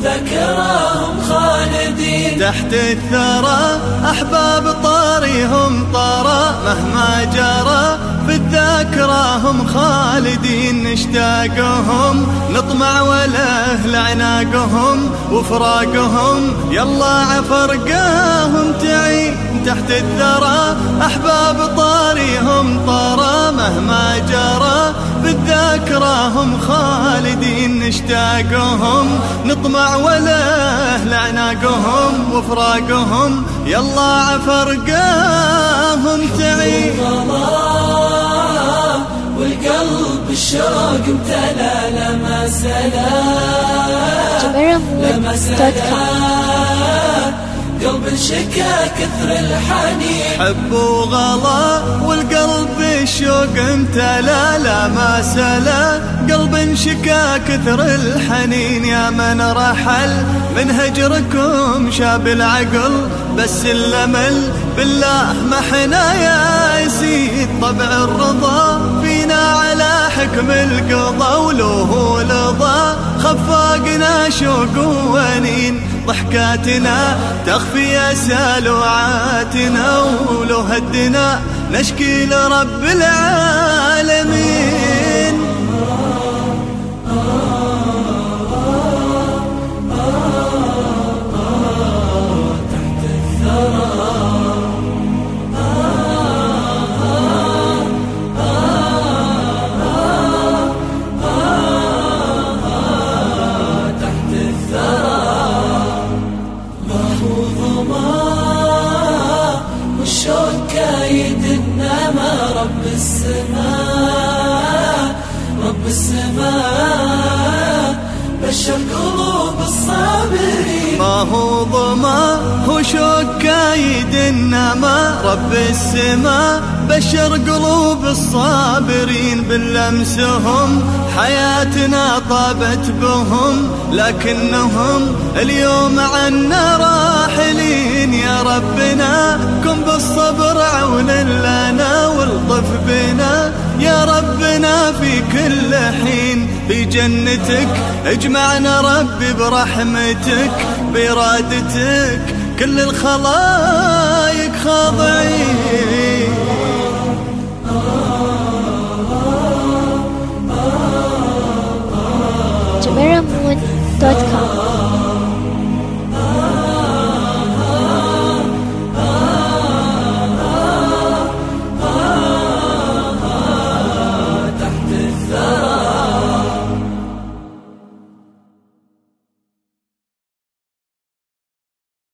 جرى في الذكرى هم خالدين. تحت الثرى أحباب طاريهم طرى مهما جرى في الذاكرة هم خالدين. نشتاقهم نطمع ولا عناقهم وفراقهم. يلا عفرقاهم تعين. تحت الثرى أحباب طاريهم طرى مهما جرى بالذاكرة هم خالدين. نشتاقهم نطمع ولا لعناقهم وفراقهم يلا عفرقاهم تعين والقلب الشوق امتلى لما سلام لما سلام. قلب انشكى كثر الحنين. حب وغلا والقلب الشوق امتلا لا ما سلا. قلب انشكى كثر الحنين يا من رحل. من هجركم شاب العقل بس الامل بالله محنا يا سيد طبع الرضا. فينا على حكم القضا ولوه لضا. خفاقنا شوق ونين ضحكاتنا تخفي سالوعاتنا ولو هدنا نشكي لرب العالمين. رب السماء رب السماء بشر قلوب الصابرين. ما هو ظما هو شوق كايد النما. رب السماء بشر قلوب الصابرين. باللمسهم حياتنا طابت بهم لكنهم اليوم عنا راحلين يا ربنا كن بالصبر عون لنا والطف بنا. يا ربنا في كل حين في جنتك اجمعنا ربي برحمتك بإرادتك كل الخلايق خاضعين.